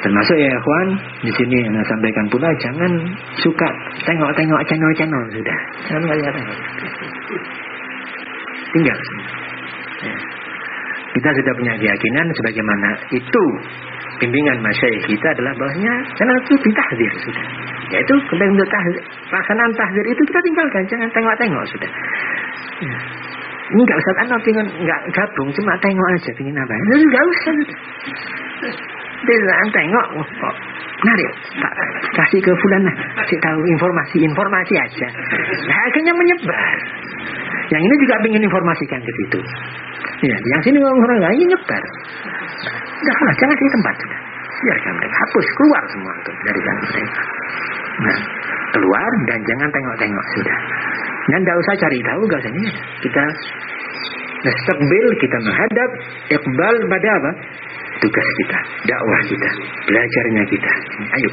Termasuk ya ikhwan, di sini yang saya sampaikan pula jangan suka tengok-tengok channel-channel sudah. Jangan lihat tengok. Tinggal. Ya. Kita sudah punya keyakinan sebagaimana itu bimbingan masyayikh kita adalah bahwasanya channel itu ditahdir sudah. Yaitu bentuk tahdir, pelaksanaan tahdir itu kita tinggalkan, jangan tengok-tengok sudah. Ya. Ini nggak usah anak nggak gabung, cuma tengok aja, pengen apa? Nggak usah. Dia tengok, kok menarik, tak kasih ke fulan lah, kasih tahu informasi, informasi aja. Nah, akhirnya menyebar. Yang ini juga ingin informasikan ke situ. Ya, yang sini orang lain nyebar. Udah lah, jangan di tempat sudah. Biarkan mereka hapus keluar semua itu dari mereka. Nah, keluar dan jangan tengok-tengok sudah. Dan tidak usah cari tahu, gak usah ini. Kita Nastakbil kita menghadap Iqbal pada apa? Tugas kita, dakwah kita, belajarnya kita. Ayo